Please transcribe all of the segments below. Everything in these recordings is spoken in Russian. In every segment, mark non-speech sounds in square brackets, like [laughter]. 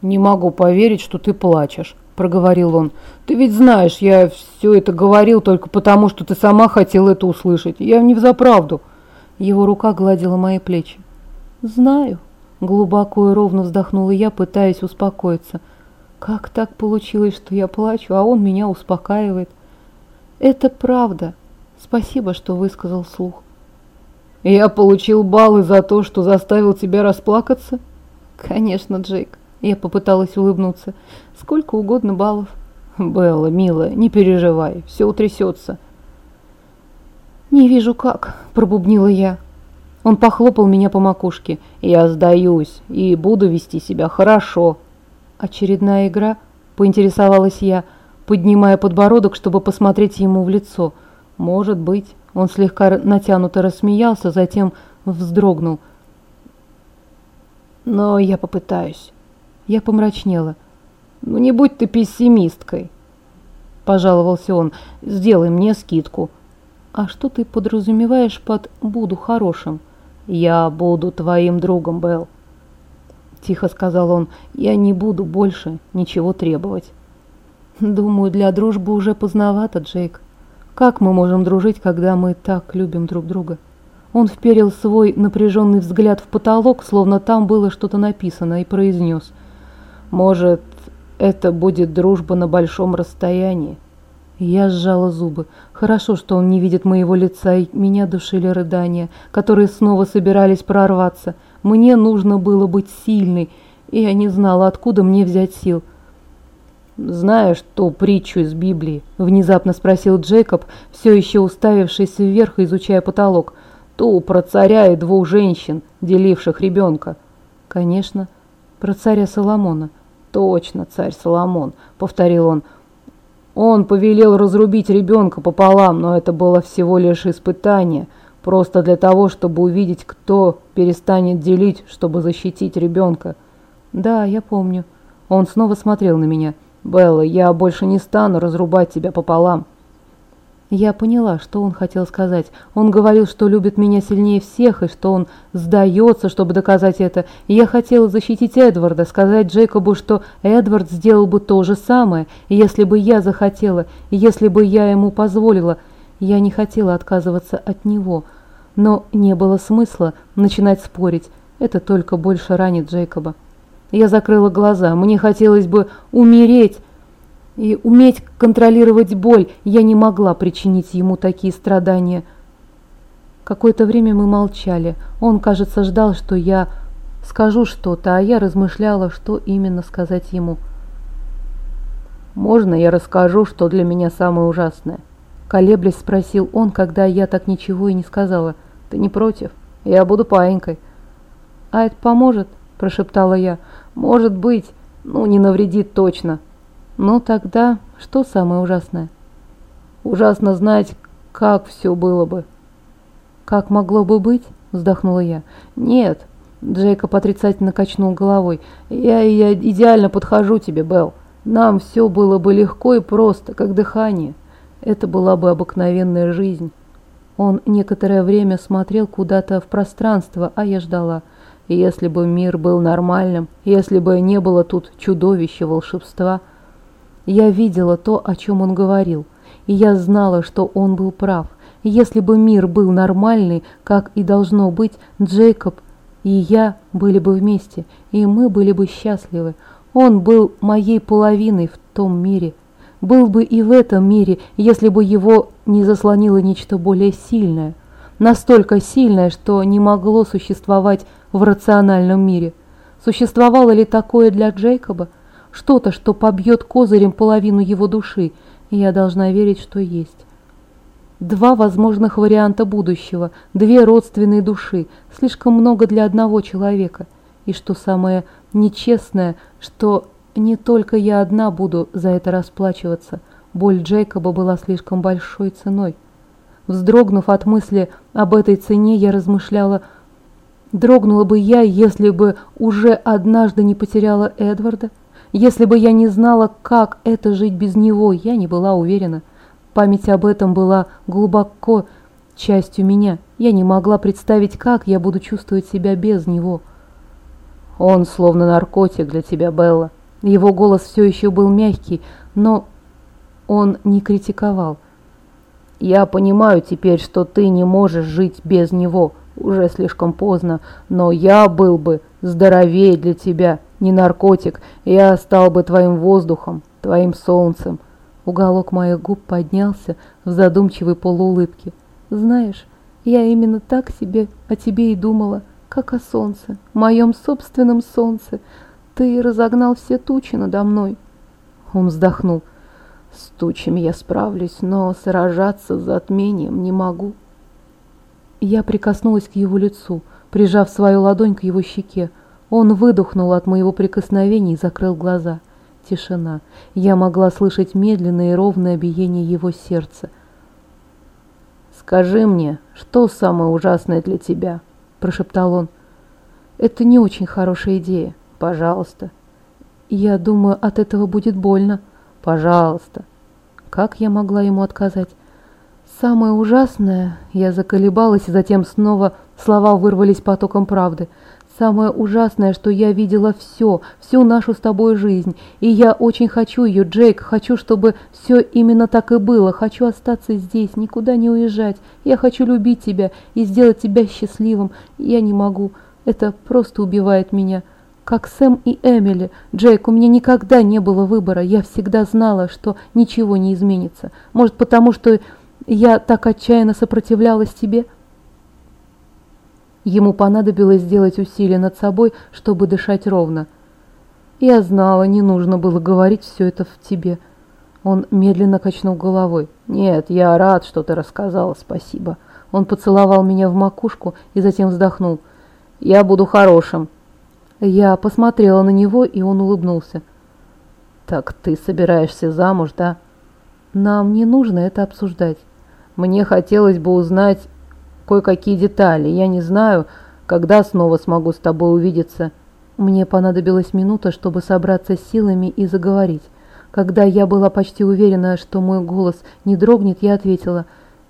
«Не могу поверить, что ты плачешь», – проговорил он. «Ты ведь знаешь, я все это говорил только потому, что ты сама хотела это услышать. Я не взаправду». Его рука гладила мои плечи. «Знаю», – глубоко и ровно вздохнула я, пытаясь успокоиться. «Как так получилось, что я плачу, а он меня успокаивает?» «Это правда. Спасибо, что высказал слух». «Я получил баллы за то, что заставил тебя расплакаться?» «Конечно, Джейк. Я попыталась улыбнуться. Сколько угодно баллов. Белла, милая, не переживай, все утрясется. Не вижу как, пробубнила я. Он похлопал меня по макушке. Я сдаюсь и буду вести себя хорошо. Очередная игра, поинтересовалась я, поднимая подбородок, чтобы посмотреть ему в лицо. Может быть. Он слегка натянуто рассмеялся, затем вздрогнул. Но я попытаюсь. Я помрачнела. «Ну не будь ты пессимисткой», – пожаловался он. «Сделай мне скидку». «А что ты подразумеваешь под «буду хорошим»?» «Я буду твоим другом, Белл», – тихо сказал он. «Я не буду больше ничего требовать». «Думаю, для дружбы уже поздновато, Джейк. Как мы можем дружить, когда мы так любим друг друга?» Он вперил свой напряженный взгляд в потолок, словно там было что-то написано, и произнес – может, это будет дружба на большом расстоянии? Я сжала зубы. Хорошо, что он не видит моего лица, и меня душили рыдания, которые снова собирались прорваться. Мне нужно было быть сильной, и я не знала, откуда мне взять сил. «Знаешь ту притчу из Библии?» – внезапно спросил Джейкоб, все еще уставившись вверх изучая потолок. «Ту про царя и двух женщин, деливших ребенка». «Конечно, про царя Соломона». «Точно, царь Соломон», — повторил он. «Он повелел разрубить ребенка пополам, но это было всего лишь испытание, просто для того, чтобы увидеть, кто перестанет делить, чтобы защитить ребенка». «Да, я помню». Он снова смотрел на меня. «Белла, я больше не стану разрубать тебя пополам». Я поняла, что он хотел сказать. Он говорил, что любит меня сильнее всех, и что он сдается, чтобы доказать это. И я хотела защитить Эдварда, сказать Джейкобу, что Эдвард сделал бы то же самое, если бы я захотела, если бы я ему позволила. Я не хотела отказываться от него. Но не было смысла начинать спорить. Это только больше ранит Джейкоба. Я закрыла глаза. Мне хотелось бы умереть, и уметь контролировать боль, я не могла причинить ему такие страдания. Какое-то время мы молчали. Он, кажется, ждал, что я скажу что-то, а я размышляла, что именно сказать ему. «Можно я расскажу, что для меня самое ужасное?» Колеблясь спросил он, когда я так ничего и не сказала. «Ты не против? Я буду паинькой». «А это поможет?» – прошептала я. «Может быть, ну не навредит точно». Ну тогда что самое ужасное? Ужасно знать, как все было бы. Как могло бы быть? Вздохнула я. Нет, Джейкоб отрицательно качнул головой. Я, я идеально подхожу тебе, Белл. Нам все было бы легко и просто, как дыхание. Это была бы обыкновенная жизнь. Он некоторое время смотрел куда-то в пространство, а я ждала. Если бы мир был нормальным, если бы не было тут чудовища волшебства – я видела то, о чем он говорил, и я знала, что он был прав. Если бы мир был нормальный, как и должно быть, Джейкоб и я были бы вместе, и мы были бы счастливы. Он был моей половиной в том мире. Был бы и в этом мире, если бы его не заслонило нечто более сильное. Настолько сильное, что не могло существовать в рациональном мире. Существовало ли такое для Джейкоба? Что-то, что побьет козырем половину его души, и я должна верить, что есть. Два возможных варианта будущего, две родственные души, слишком много для одного человека. И что самое нечестное, что не только я одна буду за это расплачиваться. Боль Джейкоба была слишком большой ценой. Вздрогнув от мысли об этой цене, я размышляла, дрогнула бы я, если бы уже однажды не потеряла Эдварда? Если бы я не знала, как это жить без него, я не была уверена. Память об этом была глубоко частью меня. Я не могла представить, как я буду чувствовать себя без него. Он словно наркотик для тебя, Белла. Его голос все еще был мягкий, но он не критиковал. Я понимаю теперь, что ты не можешь жить без него. Уже слишком поздно, но я был бы здоровее для тебя, не наркотик. Я стал бы твоим воздухом, твоим солнцем. Уголок моих губ поднялся в задумчивой полуулыбке. Знаешь, я именно так себе о тебе и думала, как о солнце, моем собственном солнце. Ты разогнал все тучи надо мной. Он вздохнул. С тучами я справлюсь, но сражаться с затмением не могу. Я прикоснулась к его лицу, прижав свою ладонь к его щеке. Он выдохнул от моего прикосновения и закрыл глаза. Тишина. Я могла слышать медленное и ровное биение его сердца. «Скажи мне, что самое ужасное для тебя?» – прошептал он. «Это не очень хорошая идея. Пожалуйста». «Я думаю, от этого будет больно». «Пожалуйста». Как я могла ему отказать? Самое ужасное, я заколебалась, и затем снова слова вырвались потоком правды. Самое ужасное, что я видела все, всю нашу с тобой жизнь. И я очень хочу ее, Джейк, хочу, чтобы все именно так и было. Хочу остаться здесь, никуда не уезжать. Я хочу любить тебя и сделать тебя счастливым. Я не могу. Это просто убивает меня. Как Сэм и Эмили. Джейк, у меня никогда не было выбора. Я всегда знала, что ничего не изменится. Может, потому что я так отчаянно сопротивлялась тебе?» Ему понадобилось сделать усилие над собой, чтобы дышать ровно. «Я знала, не нужно было говорить все это в тебе». Он медленно качнул головой. «Нет, я рад, что ты рассказала, спасибо». Он поцеловал меня в макушку и затем вздохнул. «Я буду хорошим». Я посмотрела на него, и он улыбнулся. «Так ты собираешься замуж, да?» «Нам не нужно это обсуждать». Мне хотелось бы узнать кое-какие детали. Я не знаю, когда снова смогу с тобой увидеться. Мне понадобилась минута, чтобы собраться с силами и заговорить. Когда я была почти уверена, что мой голос не дрогнет, я ответила,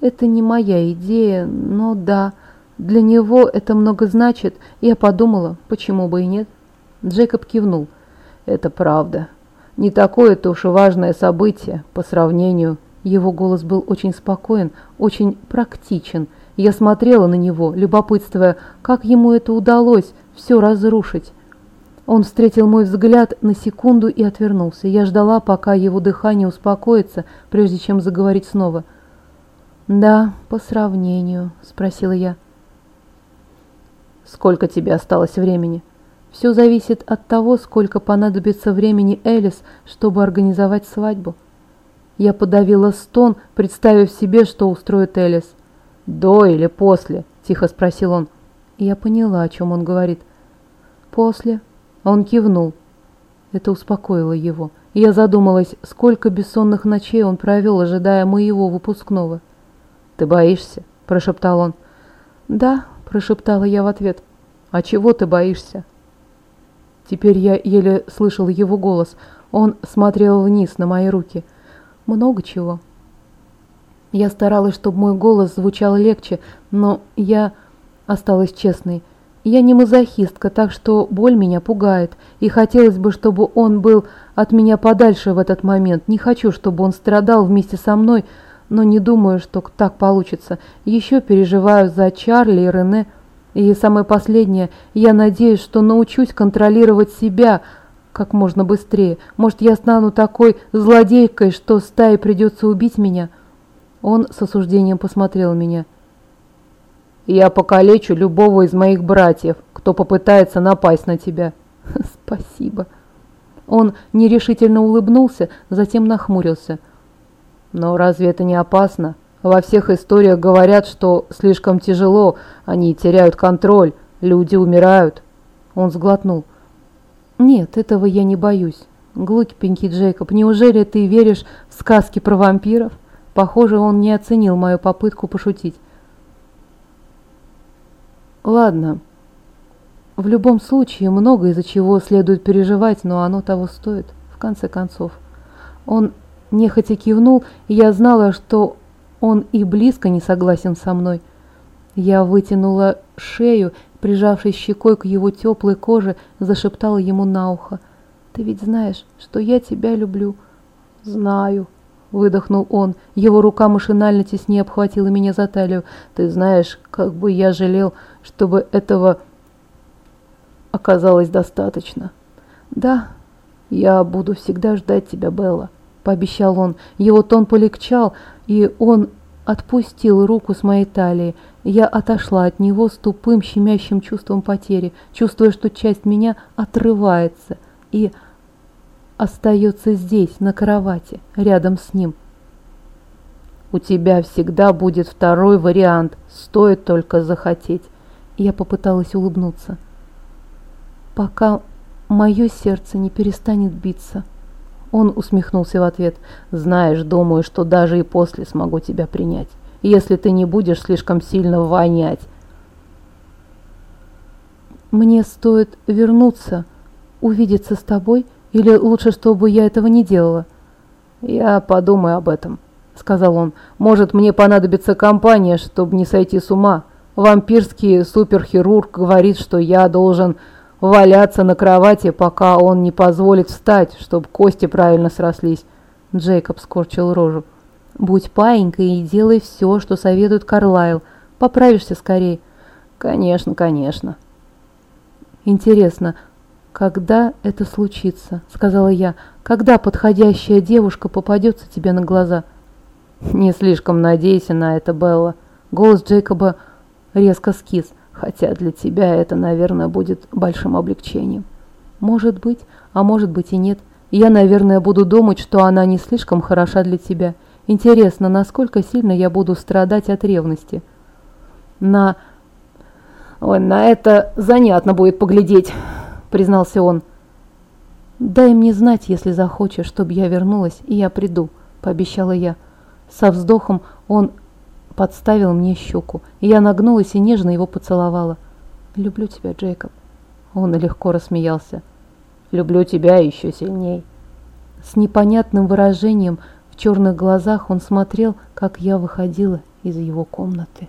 «Это не моя идея, но да, для него это много значит». Я подумала, почему бы и нет. Джейкоб кивнул. «Это правда. Не такое-то уж и важное событие по сравнению его голос был очень спокоен, очень практичен. Я смотрела на него, любопытствуя, как ему это удалось все разрушить. Он встретил мой взгляд на секунду и отвернулся. Я ждала, пока его дыхание успокоится, прежде чем заговорить снова. «Да, по сравнению», — спросила я. «Сколько тебе осталось времени?» «Все зависит от того, сколько понадобится времени Элис, чтобы организовать свадьбу». Я подавила стон, представив себе, что устроит Элис. «До или после?» – тихо спросил он. Я поняла, о чем он говорит. «После?» Он кивнул. Это успокоило его. Я задумалась, сколько бессонных ночей он провел, ожидая моего выпускного. «Ты боишься?» – прошептал он. «Да», – прошептала я в ответ. «А чего ты боишься?» Теперь я еле слышал его голос. Он смотрел вниз на мои руки – много чего. Я старалась, чтобы мой голос звучал легче, но я осталась честной. Я не мазохистка, так что боль меня пугает, и хотелось бы, чтобы он был от меня подальше в этот момент. Не хочу, чтобы он страдал вместе со мной, но не думаю, что так получится. Еще переживаю за Чарли и Рене. И самое последнее, я надеюсь, что научусь контролировать себя, как можно быстрее. Может, я стану такой злодейкой, что стае придется убить меня?» Он с осуждением посмотрел меня. «Я покалечу любого из моих братьев, кто попытается напасть на тебя». [laughs] «Спасибо». Он нерешительно улыбнулся, затем нахмурился. «Но разве это не опасно? Во всех историях говорят, что слишком тяжело, они теряют контроль, люди умирают». Он сглотнул. «Нет, этого я не боюсь. Глупенький Джейкоб, неужели ты веришь в сказки про вампиров?» Похоже, он не оценил мою попытку пошутить. «Ладно. В любом случае, много из-за чего следует переживать, но оно того стоит, в конце концов». Он нехотя кивнул, и я знала, что он и близко не согласен со мной. Я вытянула шею прижавшись щекой к его теплой коже, зашептала ему на ухо. «Ты ведь знаешь, что я тебя люблю?» «Знаю», — выдохнул он. Его рука машинально теснее обхватила меня за талию. «Ты знаешь, как бы я жалел, чтобы этого оказалось достаточно». «Да, я буду всегда ждать тебя, Белла», — пообещал он. Его тон полегчал, и он отпустил руку с моей талии. Я отошла от него с тупым щемящим чувством потери, чувствуя, что часть меня отрывается и остается здесь, на кровати, рядом с ним. «У тебя всегда будет второй вариант, стоит только захотеть». Я попыталась улыбнуться. «Пока мое сердце не перестанет биться». Он усмехнулся в ответ. «Знаешь, думаю, что даже и после смогу тебя принять, если ты не будешь слишком сильно вонять». «Мне стоит вернуться, увидеться с тобой, или лучше, чтобы я этого не делала?» «Я подумаю об этом», — сказал он. «Может, мне понадобится компания, чтобы не сойти с ума. Вампирский суперхирург говорит, что я должен валяться на кровати, пока он не позволит встать, чтобы кости правильно срослись. Джейкоб скорчил рожу. «Будь паинькой и делай все, что советует Карлайл. Поправишься скорее». «Конечно, конечно». «Интересно, когда это случится?» — сказала я. «Когда подходящая девушка попадется тебе на глаза?» «Не слишком надейся на это, Белла». Голос Джейкоба резко скис хотя для тебя это, наверное, будет большим облегчением. Может быть, а может быть и нет. Я, наверное, буду думать, что она не слишком хороша для тебя. Интересно, насколько сильно я буду страдать от ревности. На... Ой, на это занятно будет поглядеть, признался он. Дай мне знать, если захочешь, чтобы я вернулась, и я приду, пообещала я. Со вздохом он подставил мне щеку, и я нагнулась и нежно его поцеловала. «Люблю тебя, Джейкоб». Он легко рассмеялся. «Люблю тебя еще сильней». С непонятным выражением в черных глазах он смотрел, как я выходила из его комнаты.